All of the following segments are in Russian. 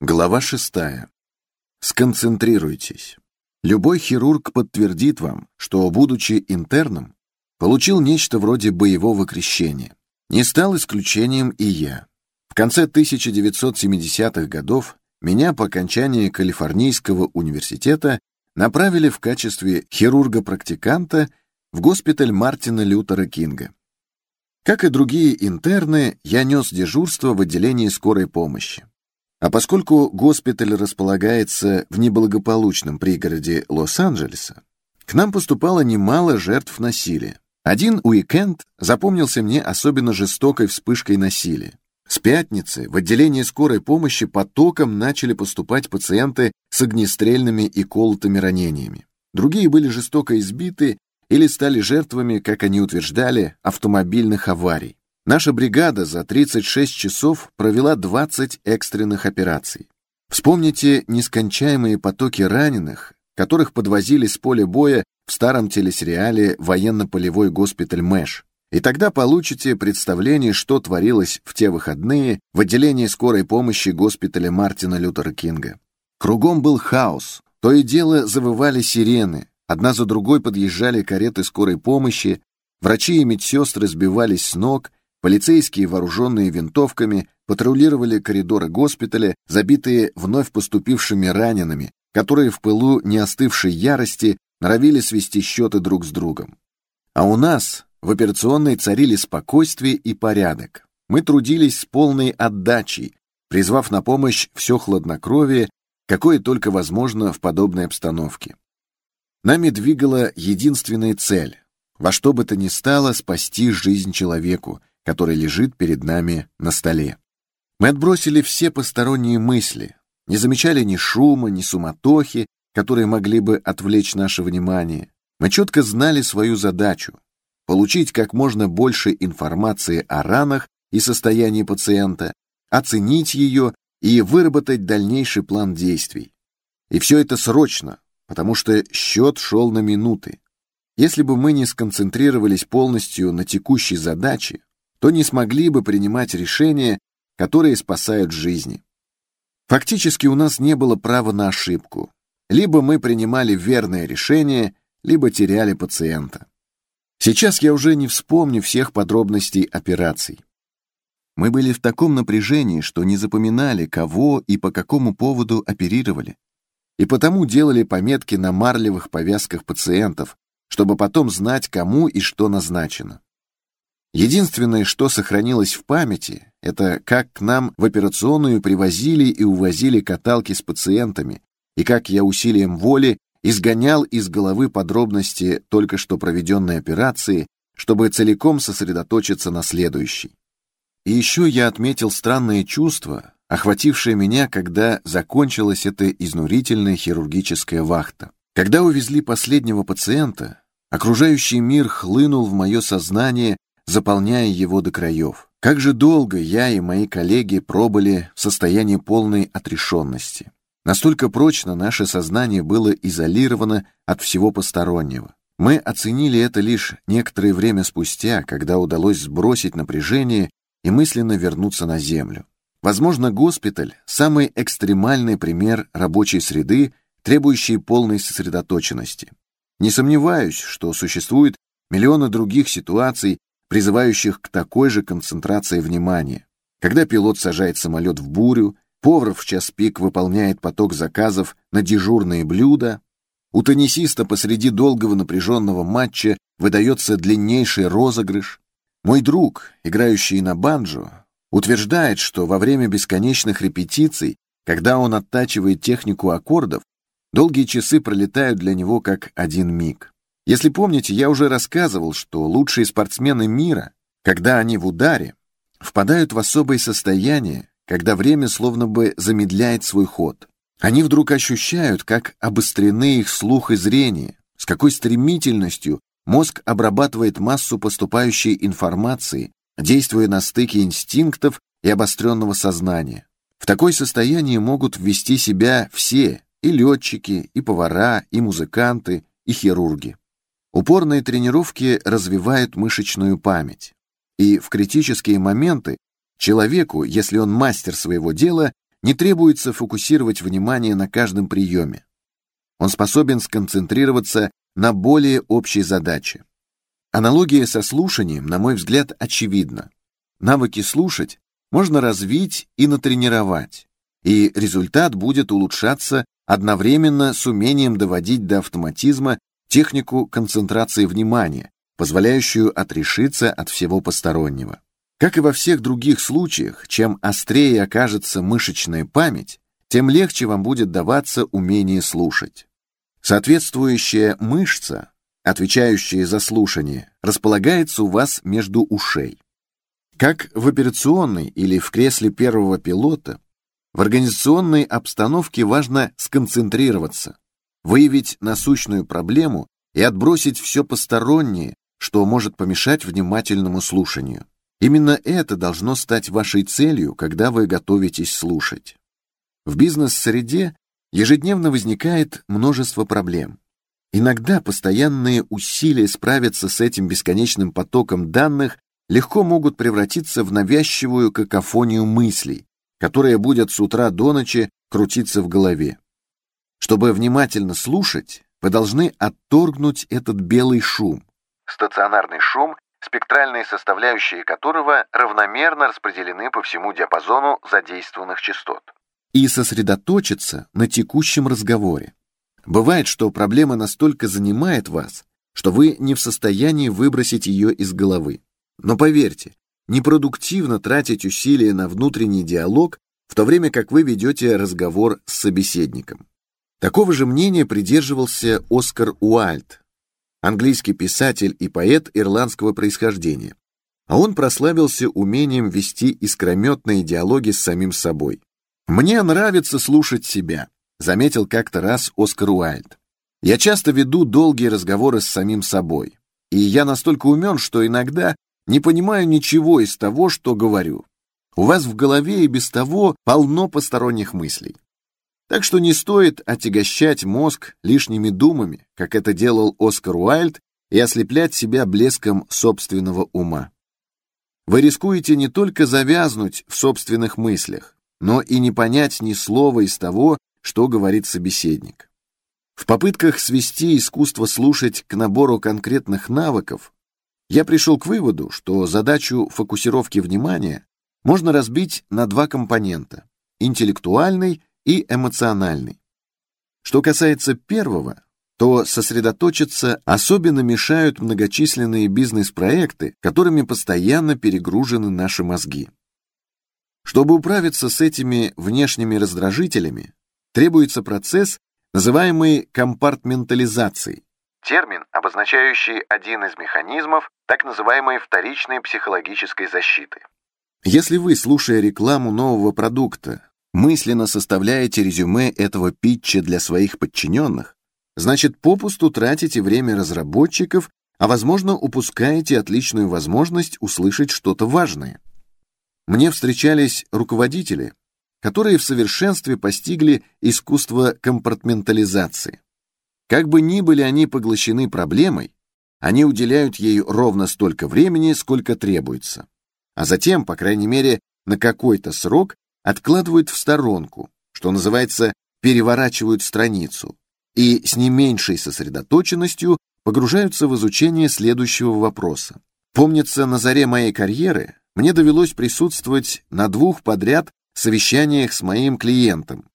Глава шестая. Сконцентрируйтесь. Любой хирург подтвердит вам, что, будучи интерном, получил нечто вроде боевого крещения. Не стал исключением и я. В конце 1970-х годов меня по окончании Калифорнийского университета направили в качестве хирурга-практиканта в госпиталь Мартина Лютера Кинга. Как и другие интерны, я нес дежурство в отделении скорой помощи. А поскольку госпиталь располагается в неблагополучном пригороде Лос-Анджелеса, к нам поступало немало жертв насилия. Один уикенд запомнился мне особенно жестокой вспышкой насилия. С пятницы в отделение скорой помощи потоком начали поступать пациенты с огнестрельными и колотыми ранениями. Другие были жестоко избиты или стали жертвами, как они утверждали, автомобильных аварий. Наша бригада за 36 часов провела 20 экстренных операций. Вспомните нескончаемые потоки раненых, которых подвозили с поля боя в старом телесериале «Военно-полевой госпиталь Мэш». И тогда получите представление, что творилось в те выходные в отделении скорой помощи госпиталя Мартина Лютера Кинга. Кругом был хаос, то и дело завывали сирены, одна за другой подъезжали кареты скорой помощи, врачи и медсестры сбивались с ног, Полицейские, вооруженные винтовками, патрулировали коридоры госпиталя, забитые вновь поступившими ранеными, которые в пылу не остывшей ярости норовили свести счеты друг с другом. А у нас в операционной царили спокойствие и порядок. Мы трудились с полной отдачей, призвав на помощь все хладнокровие, какое только возможно в подобной обстановке. Нами двигала единственная цель — во что бы то ни стало спасти жизнь человеку, который лежит перед нами на столе. Мы отбросили все посторонние мысли, не замечали ни шума, ни суматохи, которые могли бы отвлечь наше внимание. Мы четко знали свою задачу — получить как можно больше информации о ранах и состоянии пациента, оценить ее и выработать дальнейший план действий. И все это срочно, потому что счет шел на минуты. Если бы мы не сконцентрировались полностью на текущей задаче, то не смогли бы принимать решения, которые спасают жизни. Фактически у нас не было права на ошибку. Либо мы принимали верное решение, либо теряли пациента. Сейчас я уже не вспомню всех подробностей операций. Мы были в таком напряжении, что не запоминали, кого и по какому поводу оперировали. И потому делали пометки на марлевых повязках пациентов, чтобы потом знать, кому и что назначено. Единственное, что сохранилось в памяти, это как к нам в операционную привозили и увозили каталки с пациентами, и как я усилием воли изгонял из головы подробности только что проведенной операции, чтобы целиком сосредоточиться на следующей. И еще я отметил странное чувство, охватившее меня, когда закончилась эта изнурительная хирургическая вахта. Когда увезли последнего пациента, окружающий мир хлынул в мое сознание заполняя его до краев. Как же долго я и мои коллеги пробыли в состоянии полной отрешенности. Настолько прочно наше сознание было изолировано от всего постороннего. Мы оценили это лишь некоторое время спустя, когда удалось сбросить напряжение и мысленно вернуться на Землю. Возможно, госпиталь — самый экстремальный пример рабочей среды, требующей полной сосредоточенности. Не сомневаюсь, что существует миллионы других ситуаций, призывающих к такой же концентрации внимания. Когда пилот сажает самолет в бурю, повар в час пик выполняет поток заказов на дежурные блюда, у теннисиста посреди долгого напряженного матча выдается длиннейший розыгрыш. Мой друг, играющий на банджо, утверждает, что во время бесконечных репетиций, когда он оттачивает технику аккордов, долгие часы пролетают для него как один миг. Если помните, я уже рассказывал, что лучшие спортсмены мира, когда они в ударе, впадают в особое состояние, когда время словно бы замедляет свой ход. Они вдруг ощущают, как обострены их слух и зрение, с какой стремительностью мозг обрабатывает массу поступающей информации, действуя на стыке инстинктов и обостренного сознания. В такое состояние могут ввести себя все, и летчики, и повара, и музыканты, и хирурги. Упорные тренировки развивают мышечную память. И в критические моменты человеку, если он мастер своего дела, не требуется фокусировать внимание на каждом приеме. Он способен сконцентрироваться на более общей задаче. Аналогия со слушанием, на мой взгляд, очевидна. Навыки слушать можно развить и натренировать, и результат будет улучшаться одновременно с умением доводить до автоматизма технику концентрации внимания, позволяющую отрешиться от всего постороннего. Как и во всех других случаях, чем острее окажется мышечная память, тем легче вам будет даваться умение слушать. Соответствующая мышца, отвечающая за слушание, располагается у вас между ушей. Как в операционной или в кресле первого пилота, в организационной обстановке важно сконцентрироваться, выявить насущную проблему и отбросить все постороннее, что может помешать внимательному слушанию. Именно это должно стать вашей целью, когда вы готовитесь слушать. В бизнес-среде ежедневно возникает множество проблем. Иногда постоянные усилия справиться с этим бесконечным потоком данных легко могут превратиться в навязчивую какофонию мыслей, которая будет с утра до ночи крутиться в голове. Чтобы внимательно слушать, вы должны отторгнуть этот белый шум. Стационарный шум спектральные составляющие которого равномерно распределены по всему диапазону задействованных частот. И сосредоточиться на текущем разговоре. Бывает, что проблема настолько занимает вас, что вы не в состоянии выбросить ее из головы. Но поверьте, непродуктивно тратить усилия на внутренний диалог, в то время как вы ведете разговор с собеседником. Такого же мнения придерживался Оскар Уальд, английский писатель и поэт ирландского происхождения. А он прославился умением вести искрометные диалоги с самим собой. «Мне нравится слушать себя», — заметил как-то раз Оскар Уайльд. «Я часто веду долгие разговоры с самим собой, и я настолько умен, что иногда не понимаю ничего из того, что говорю. У вас в голове и без того полно посторонних мыслей. Так что не стоит отягощать мозг лишними думами, как это делал Оскар Уайльд, и ослеплять себя блеском собственного ума. Вы рискуете не только завязнуть в собственных мыслях, но и не понять ни слова из того, что говорит собеседник. В попытках свести искусство слушать к набору конкретных навыков, я пришел к выводу, что задачу фокусировки внимания можно разбить на два компонента – интеллектуальный и эмоциональный. Что касается первого, то сосредоточиться особенно мешают многочисленные бизнес-проекты, которыми постоянно перегружены наши мозги. Чтобы управиться с этими внешними раздражителями, требуется процесс, называемый компартментализацией. Термин, обозначающий один из механизмов так называемой вторичной психологической защиты. Если вы, слушая рекламу нового продукта, мысленно составляете резюме этого питча для своих подчиненных, значит, попусту тратите время разработчиков, а, возможно, упускаете отличную возможность услышать что-то важное. Мне встречались руководители, которые в совершенстве постигли искусство компартментализации. Как бы ни были они поглощены проблемой, они уделяют ей ровно столько времени, сколько требуется. А затем, по крайней мере, на какой-то срок откладывают в сторонку, что называется, переворачивают страницу, и с не меньшей сосредоточенностью погружаются в изучение следующего вопроса. Помнится, на заре моей карьеры мне довелось присутствовать на двух подряд совещаниях с моим клиентом,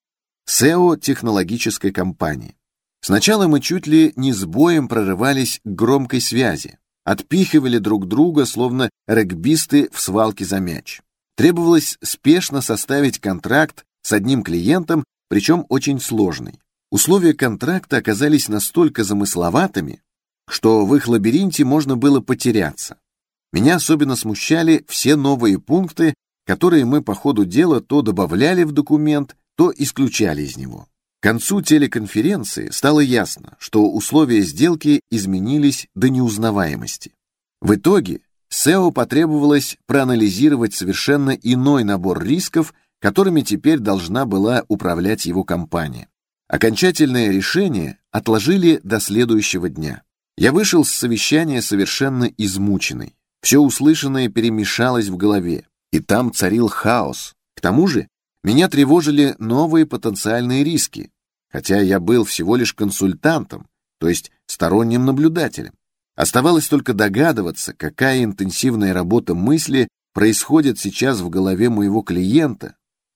SEO технологической компании. Сначала мы чуть ли не с боем прорывались к громкой связи, отпихивали друг друга, словно регбисты в свалке за мяч. Требовалось спешно составить контракт с одним клиентом, причем очень сложный. Условия контракта оказались настолько замысловатыми, что в их лабиринте можно было потеряться. Меня особенно смущали все новые пункты, которые мы по ходу дела то добавляли в документ, то исключали из него. К концу телеконференции стало ясно, что условия сделки изменились до неузнаваемости. В итоге SEO потребовалось проанализировать совершенно иной набор рисков, которыми теперь должна была управлять его компания. Окончательное решение отложили до следующего дня. Я вышел с совещания совершенно измученный. Все услышанное перемешалось в голове, и там царил хаос. К тому же Меня тревожили новые потенциальные риски, хотя я был всего лишь консультантом, то есть сторонним наблюдателем. Оставалось только догадываться, какая интенсивная работа мысли происходит сейчас в голове моего клиента,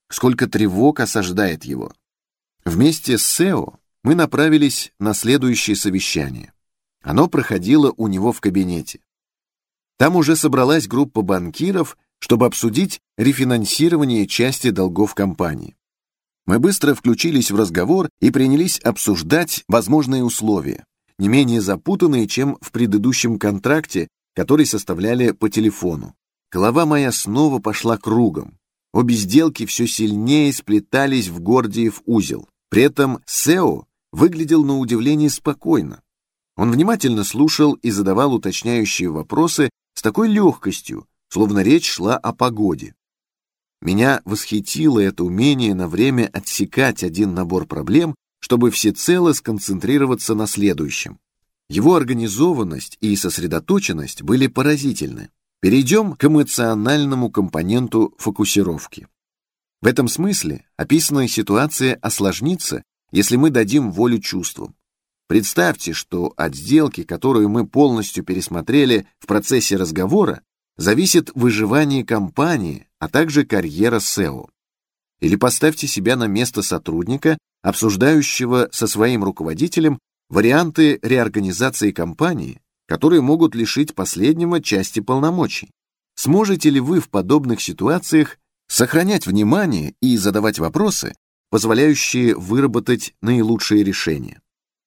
сколько тревог осаждает его. Вместе с Сео мы направились на следующее совещание. Оно проходило у него в кабинете. Там уже собралась группа банкиров, чтобы обсудить рефинансирование части долгов компании. Мы быстро включились в разговор и принялись обсуждать возможные условия, не менее запутанные, чем в предыдущем контракте, который составляли по телефону. Голова моя снова пошла кругом. Обе сделки все сильнее сплетались в Гордиев узел. При этом Сео выглядел на удивление спокойно. Он внимательно слушал и задавал уточняющие вопросы с такой легкостью, словно речь шла о погоде. Меня восхитило это умение на время отсекать один набор проблем, чтобы всецело сконцентрироваться на следующем. Его организованность и сосредоточенность были поразительны. Перейдем к эмоциональному компоненту фокусировки. В этом смысле описанная ситуация осложнится, если мы дадим волю чувствам. Представьте, что от сделки, которую мы полностью пересмотрели в процессе разговора, зависит выживание компании, а также карьера SEO. Или поставьте себя на место сотрудника, обсуждающего со своим руководителем варианты реорганизации компании, которые могут лишить последнего части полномочий. Сможете ли вы в подобных ситуациях сохранять внимание и задавать вопросы, позволяющие выработать наилучшие решения?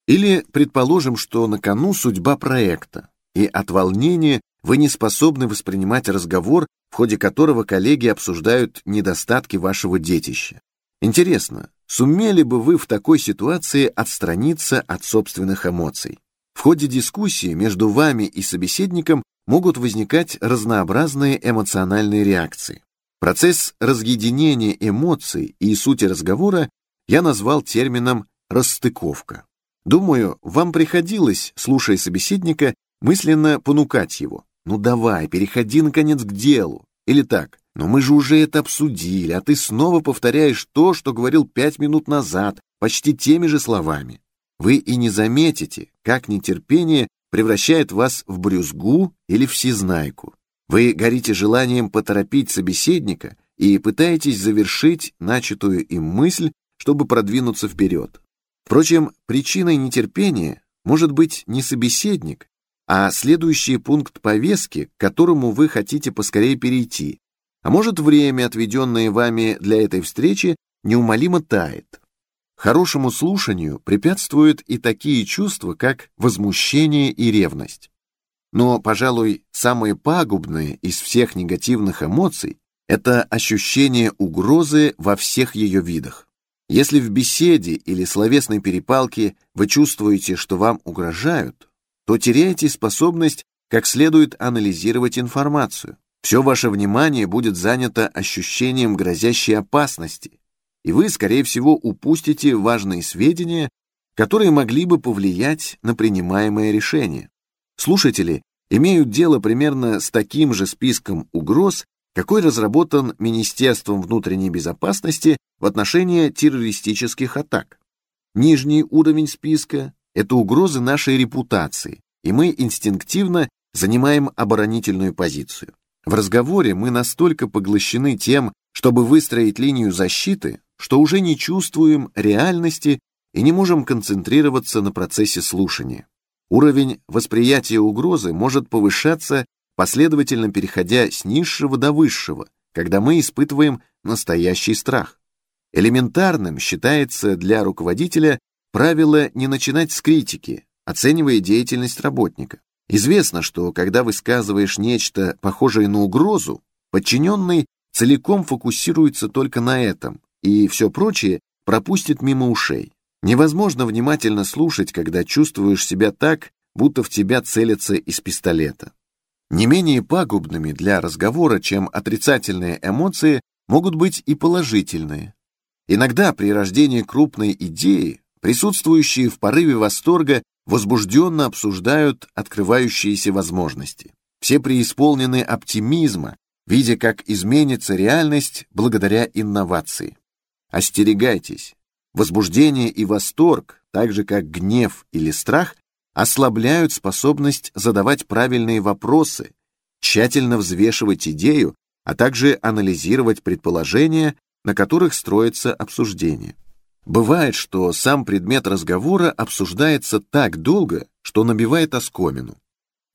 Или предположим, что на кону судьба проекта, и от волнения вы не способны воспринимать разговор, в ходе которого коллеги обсуждают недостатки вашего детища. Интересно, сумели бы вы в такой ситуации отстраниться от собственных эмоций? В ходе дискуссии между вами и собеседником могут возникать разнообразные эмоциональные реакции. Процесс разъединения эмоций и сути разговора я назвал термином «расстыковка». Думаю, вам приходилось, слушая собеседника, мысленно понукать его. Ну давай, переходи, наконец, к делу. Или так, но мы же уже это обсудили, а ты снова повторяешь то, что говорил пять минут назад, почти теми же словами. Вы и не заметите, как нетерпение превращает вас в брюзгу или всезнайку. Вы горите желанием поторопить собеседника и пытаетесь завершить начатую им мысль, чтобы продвинуться вперед. Впрочем, причиной нетерпения может быть не собеседник, а следующий пункт повестки, к которому вы хотите поскорее перейти, а может время, отведенное вами для этой встречи, неумолимо тает. Хорошему слушанию препятствуют и такие чувства, как возмущение и ревность. Но, пожалуй, самые пагубные из всех негативных эмоций – это ощущение угрозы во всех ее видах. Если в беседе или словесной перепалке вы чувствуете, что вам угрожают, то теряете способность как следует анализировать информацию. Все ваше внимание будет занято ощущением грозящей опасности, и вы, скорее всего, упустите важные сведения, которые могли бы повлиять на принимаемое решение. Слушатели имеют дело примерно с таким же списком угроз, какой разработан Министерством внутренней безопасности в отношении террористических атак. Нижний уровень списка – это угрозы нашей репутации, и мы инстинктивно занимаем оборонительную позицию. В разговоре мы настолько поглощены тем, чтобы выстроить линию защиты, что уже не чувствуем реальности и не можем концентрироваться на процессе слушания. Уровень восприятия угрозы может повышаться последовательно переходя с низшего до высшего, когда мы испытываем настоящий страх. Элементарным считается для руководителя правило не начинать с критики, оценивая деятельность работника. Известно, что когда высказываешь нечто похожее на угрозу, подчиненный целиком фокусируется только на этом, и все прочее пропустит мимо ушей. Невозможно внимательно слушать, когда чувствуешь себя так, будто в тебя целятся из пистолета. Не менее пагубными для разговора, чем отрицательные эмоции, могут быть и положительные. Иногда при рождении крупной идеи присутствующие в порыве восторга возбужденно обсуждают открывающиеся возможности. Все преисполнены оптимизма, видя, как изменится реальность благодаря инновации. Остерегайтесь. Возбуждение и восторг, так же как гнев или страх, ослабляют способность задавать правильные вопросы, тщательно взвешивать идею, а также анализировать предположения, на которых строится обсуждение. Бывает, что сам предмет разговора обсуждается так долго, что набивает оскомину.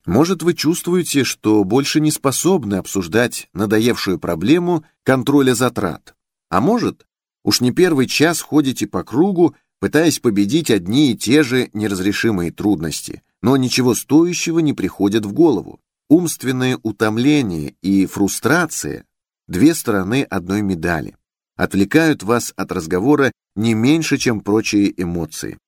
Может, вы чувствуете, что больше не способны обсуждать надоевшую проблему контроля затрат. А может, уж не первый час ходите по кругу, пытаясь победить одни и те же неразрешимые трудности, но ничего стоящего не приходит в голову. Умственное утомление и фрустрация – две стороны одной медали. Отвлекают вас от разговора не меньше, чем прочие эмоции.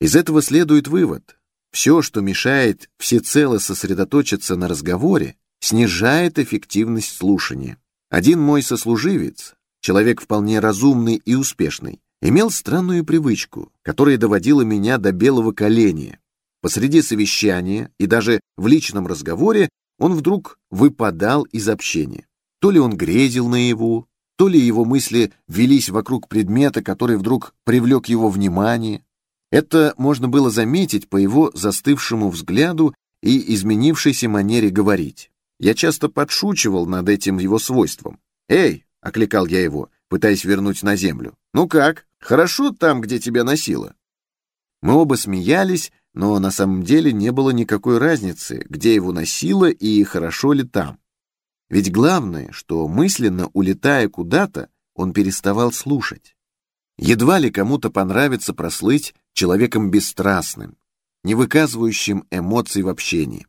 Из этого следует вывод. Все, что мешает всецело сосредоточиться на разговоре, снижает эффективность слушания. Один мой сослуживец, человек вполне разумный и успешный, имел странную привычку, которая доводила меня до белого коленя. Посреди совещания и даже в личном разговоре он вдруг выпадал из общения. То ли он грезил наяву, то ли его мысли велись вокруг предмета, который вдруг привлек его внимание. Это можно было заметить по его застывшему взгляду и изменившейся манере говорить. Я часто подшучивал над этим его свойством. «Эй!» — окликал я его, пытаясь вернуть на землю. «Ну как? Хорошо там, где тебя носило?» Мы оба смеялись, но на самом деле не было никакой разницы, где его носило и хорошо ли там. Ведь главное, что мысленно улетая куда-то, он переставал слушать. Едва ли кому-то понравится прослыть человеком бесстрастным, не выказывающим эмоций в общении.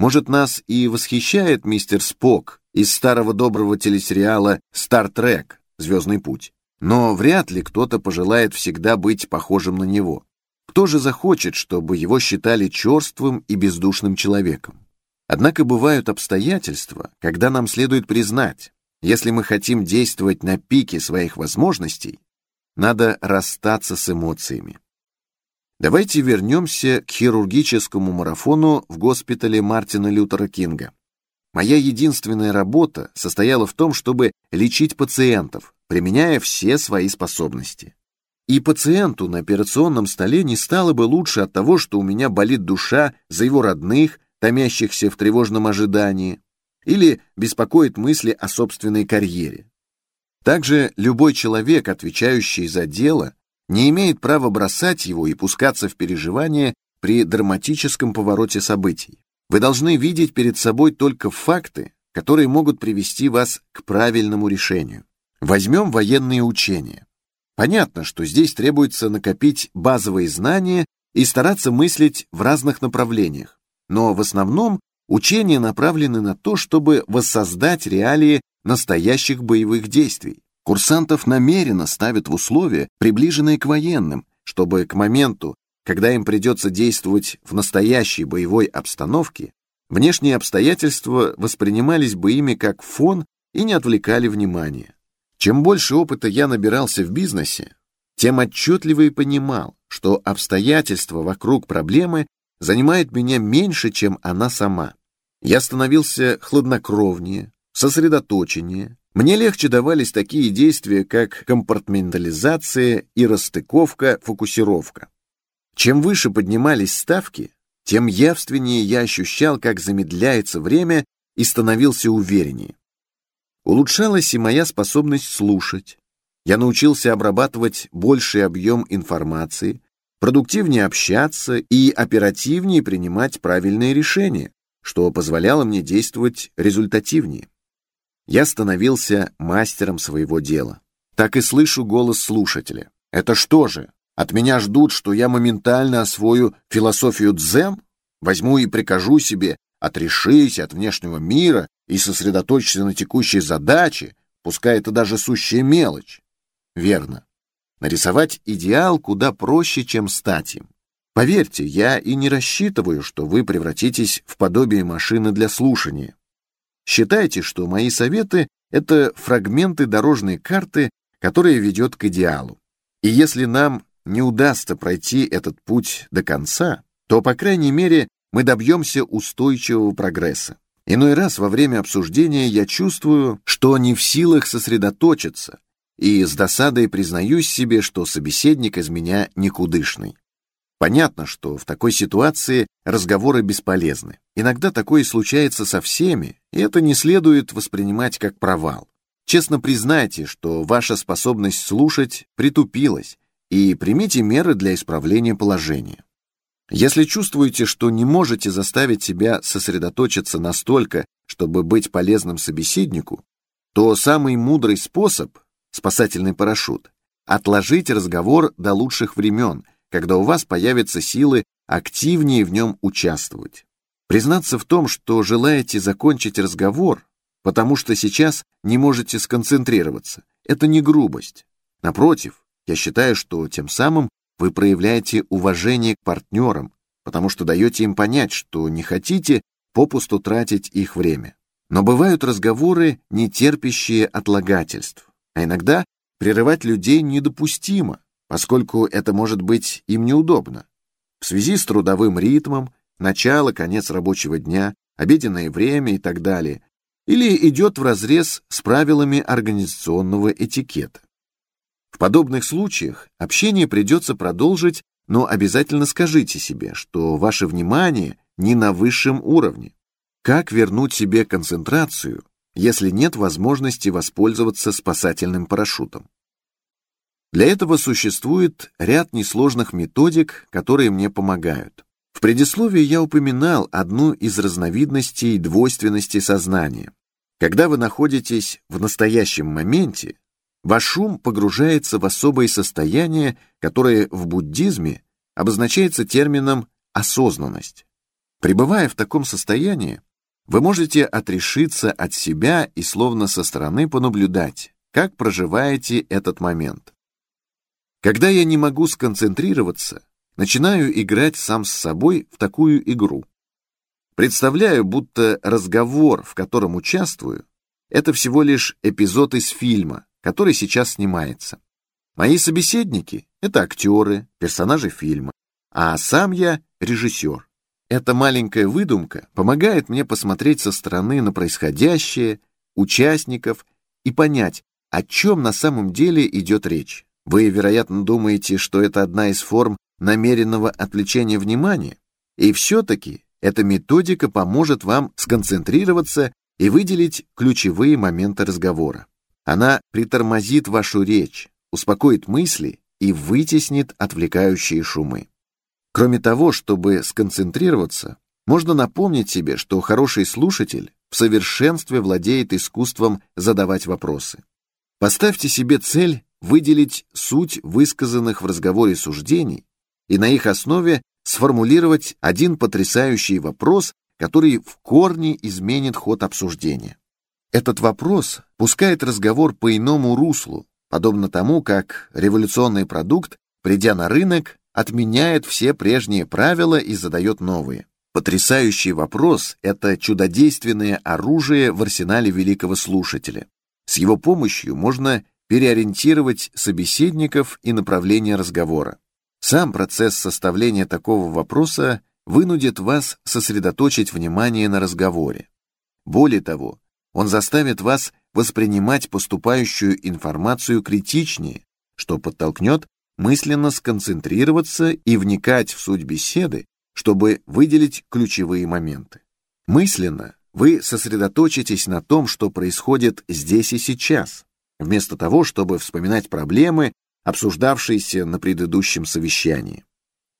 Может, нас и восхищает мистер Спок из старого доброго телесериала «Стартрек. Звездный путь», но вряд ли кто-то пожелает всегда быть похожим на него. Кто же захочет, чтобы его считали черствым и бездушным человеком? Однако бывают обстоятельства, когда нам следует признать, если мы хотим действовать на пике своих возможностей, надо расстаться с эмоциями. Давайте вернемся к хирургическому марафону в госпитале Мартина Лютера Кинга. Моя единственная работа состояла в том, чтобы лечить пациентов, применяя все свои способности. И пациенту на операционном столе не стало бы лучше от того, что у меня болит душа за его родных, томящихся в тревожном ожидании, или беспокоит мысли о собственной карьере. Также любой человек, отвечающий за дело, не имеет права бросать его и пускаться в переживания при драматическом повороте событий. Вы должны видеть перед собой только факты, которые могут привести вас к правильному решению. Возьмем военные учения. Понятно, что здесь требуется накопить базовые знания и стараться мыслить в разных направлениях но в основном учения направлены на то, чтобы воссоздать реалии настоящих боевых действий. Курсантов намеренно ставят в условия, приближенные к военным, чтобы к моменту, когда им придется действовать в настоящей боевой обстановке, внешние обстоятельства воспринимались бы ими как фон и не отвлекали внимания. Чем больше опыта я набирался в бизнесе, тем отчетливее понимал, что обстоятельства вокруг проблемы занимает меня меньше, чем она сама. Я становился хладнокровнее, сосредоточеннее. Мне легче давались такие действия, как компартментализация и расстыковка, фокусировка. Чем выше поднимались ставки, тем явственнее я ощущал, как замедляется время и становился увереннее. Улучшалась и моя способность слушать. Я научился обрабатывать больший объем информации, продуктивнее общаться и оперативнее принимать правильные решения, что позволяло мне действовать результативнее. Я становился мастером своего дела. Так и слышу голос слушателя. Это что же, от меня ждут, что я моментально освою философию дзен? Возьму и прикажу себе отрешись от внешнего мира и сосредоточься на текущей задаче, пускай это даже сущая мелочь. Верно. Нарисовать идеал куда проще, чем стать им. Поверьте, я и не рассчитываю, что вы превратитесь в подобие машины для слушания. Считайте, что мои советы — это фрагменты дорожной карты, которая ведет к идеалу. И если нам не удастся пройти этот путь до конца, то, по крайней мере, мы добьемся устойчивого прогресса. Иной раз во время обсуждения я чувствую, что не в силах сосредоточиться, и с досадой признаюсь себе, что собеседник из меня никудышный. Понятно, что в такой ситуации разговоры бесполезны. Иногда такое случается со всеми, и это не следует воспринимать как провал. Честно признайте, что ваша способность слушать притупилась, и примите меры для исправления положения. Если чувствуете, что не можете заставить себя сосредоточиться настолько, чтобы быть полезным собеседнику, то самый мудрый способ – спасательный парашют – отложить разговор до лучших времен, когда у вас появятся силы активнее в нем участвовать. Признаться в том, что желаете закончить разговор, потому что сейчас не можете сконцентрироваться, это не грубость. Напротив, я считаю, что тем самым вы проявляете уважение к партнерам, потому что даете им понять, что не хотите попусту тратить их время. Но бывают разговоры, не терпящие отлагательств, а иногда прерывать людей недопустимо, поскольку это может быть им неудобно. В связи с трудовым ритмом, начало, конец рабочего дня, обеденное время и так далее, или идет вразрез с правилами организационного этикета. В подобных случаях общение придется продолжить, но обязательно скажите себе, что ваше внимание не на высшем уровне. Как вернуть себе концентрацию, если нет возможности воспользоваться спасательным парашютом? Для этого существует ряд несложных методик, которые мне помогают. В предисловии я упоминал одну из разновидностей двойственности сознания. Когда вы находитесь в настоящем моменте, ваш ум погружается в особое состояние, которое в буддизме обозначается термином «осознанность». Пребывая в таком состоянии, вы можете отрешиться от себя и словно со стороны понаблюдать, как проживаете этот момент. Когда я не могу сконцентрироваться, начинаю играть сам с собой в такую игру. Представляю, будто разговор, в котором участвую, это всего лишь эпизод из фильма, который сейчас снимается. Мои собеседники — это актеры, персонажи фильма, а сам я — режиссер. Эта маленькая выдумка помогает мне посмотреть со стороны на происходящее, участников и понять, о чем на самом деле идет речь. Вы, вероятно, думаете, что это одна из форм намеренного отвлечения внимания, и все-таки эта методика поможет вам сконцентрироваться и выделить ключевые моменты разговора. Она притормозит вашу речь, успокоит мысли и вытеснит отвлекающие шумы. Кроме того, чтобы сконцентрироваться, можно напомнить себе, что хороший слушатель в совершенстве владеет искусством задавать вопросы. Поставьте себе цель выделить суть высказанных в разговоре суждений и на их основе сформулировать один потрясающий вопрос, который в корне изменит ход обсуждения. Этот вопрос пускает разговор по иному руслу, подобно тому, как революционный продукт, придя на рынок, отменяет все прежние правила и задает новые. Потрясающий вопрос — это чудодейственное оружие в арсенале великого слушателя. С его помощью можно переориентировать собеседников и направление разговора. Сам процесс составления такого вопроса вынудит вас сосредоточить внимание на разговоре. Более того, он заставит вас воспринимать поступающую информацию критичнее, что подтолкнет мысленно сконцентрироваться и вникать в суть беседы, чтобы выделить ключевые моменты. Мысленно вы сосредоточитесь на том, что происходит здесь и сейчас, вместо того, чтобы вспоминать проблемы, обсуждавшиеся на предыдущем совещании.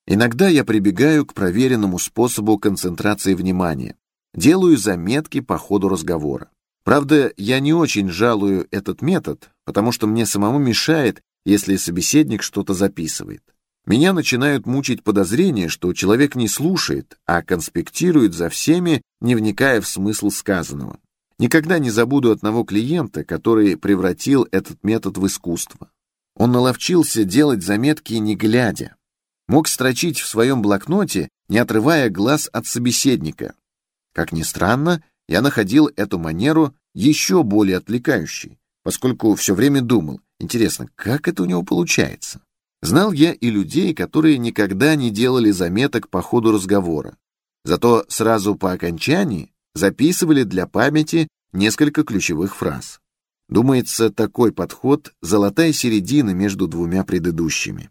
Иногда я прибегаю к проверенному способу концентрации внимания. Делаю заметки по ходу разговора. Правда, я не очень жалую этот метод, потому что мне самому мешает, если собеседник что-то записывает. Меня начинают мучить подозрения, что человек не слушает, а конспектирует за всеми, не вникая в смысл сказанного. Никогда не забуду одного клиента, который превратил этот метод в искусство. Он наловчился делать заметки не глядя. Мог строчить в своем блокноте, не отрывая глаз от собеседника. Как ни странно, я находил эту манеру еще более отвлекающей, поскольку все время думал, интересно, как это у него получается. Знал я и людей, которые никогда не делали заметок по ходу разговора. Зато сразу по окончании записывали для памяти несколько ключевых фраз. Думается, такой подход – золотая середина между двумя предыдущими.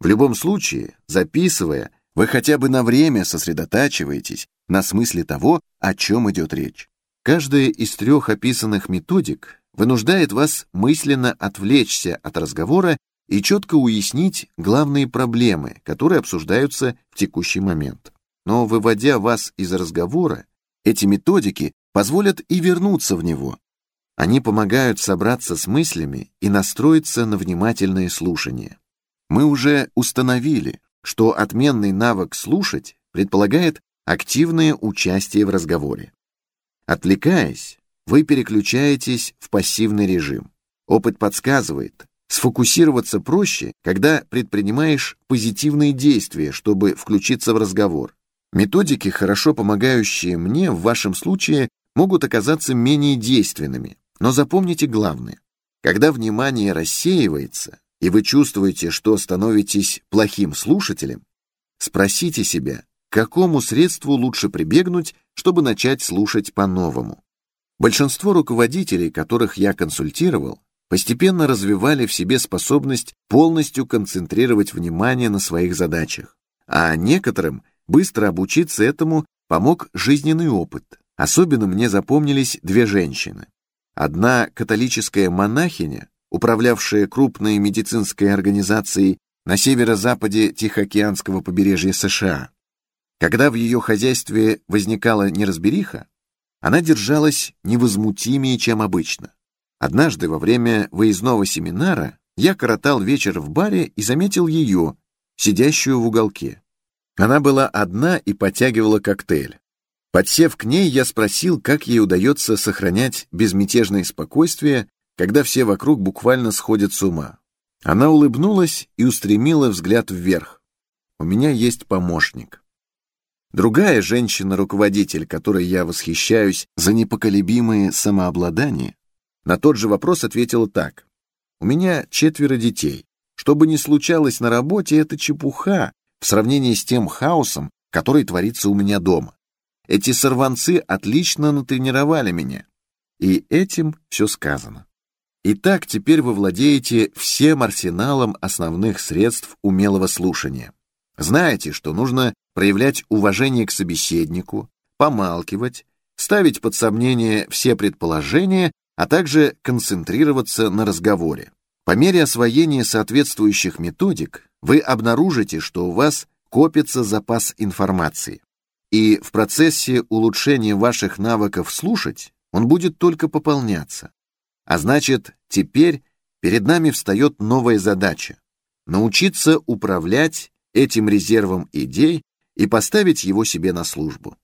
В любом случае, записывая, вы хотя бы на время сосредотачиваетесь на смысле того, о чем идет речь. Каждая из трех описанных методик вынуждает вас мысленно отвлечься от разговора и четко уяснить главные проблемы, которые обсуждаются в текущий момент. Но выводя вас из разговора, эти методики позволят и вернуться в него. Они помогают собраться с мыслями и настроиться на внимательное слушание. Мы уже установили, что отменный навык слушать предполагает активное участие в разговоре. Отвлекаясь, вы переключаетесь в пассивный режим. Опыт подсказывает, сфокусироваться проще, когда предпринимаешь позитивные действия, чтобы включиться в разговор. Методики, хорошо помогающие мне в вашем случае, могут оказаться менее действенными, но запомните главное. Когда внимание рассеивается, и вы чувствуете, что становитесь плохим слушателем, спросите себя, к какому средству лучше прибегнуть, чтобы начать слушать по-новому. Большинство руководителей, которых я консультировал, постепенно развивали в себе способность полностью концентрировать внимание на своих задачах, а некоторым быстро обучиться этому помог жизненный опыт. Особенно мне запомнились две женщины. Одна католическая монахиня, управлявшая крупной медицинской организацией на северо-западе Тихоокеанского побережья США. Когда в ее хозяйстве возникала неразбериха, она держалась невозмутимее, чем обычно. Однажды во время выездного семинара я коротал вечер в баре и заметил ее, сидящую в уголке. Она была одна и потягивала коктейль. Подсев к ней, я спросил, как ей удается сохранять безмятежное спокойствие когда все вокруг буквально сходят с ума. Она улыбнулась и устремила взгляд вверх. У меня есть помощник. Другая женщина-руководитель, которой я восхищаюсь за непоколебимое самообладание, на тот же вопрос ответила так. У меня четверо детей. Что бы ни случалось на работе, это чепуха в сравнении с тем хаосом, который творится у меня дома. Эти сорванцы отлично натренировали меня. И этим все сказано. Итак, теперь вы владеете всем арсеналом основных средств умелого слушания. Знаете, что нужно проявлять уважение к собеседнику, помалкивать, ставить под сомнение все предположения, а также концентрироваться на разговоре. По мере освоения соответствующих методик вы обнаружите, что у вас копится запас информации. И в процессе улучшения ваших навыков слушать он будет только пополняться. А значит, теперь перед нами встает новая задача — научиться управлять этим резервом идей и поставить его себе на службу.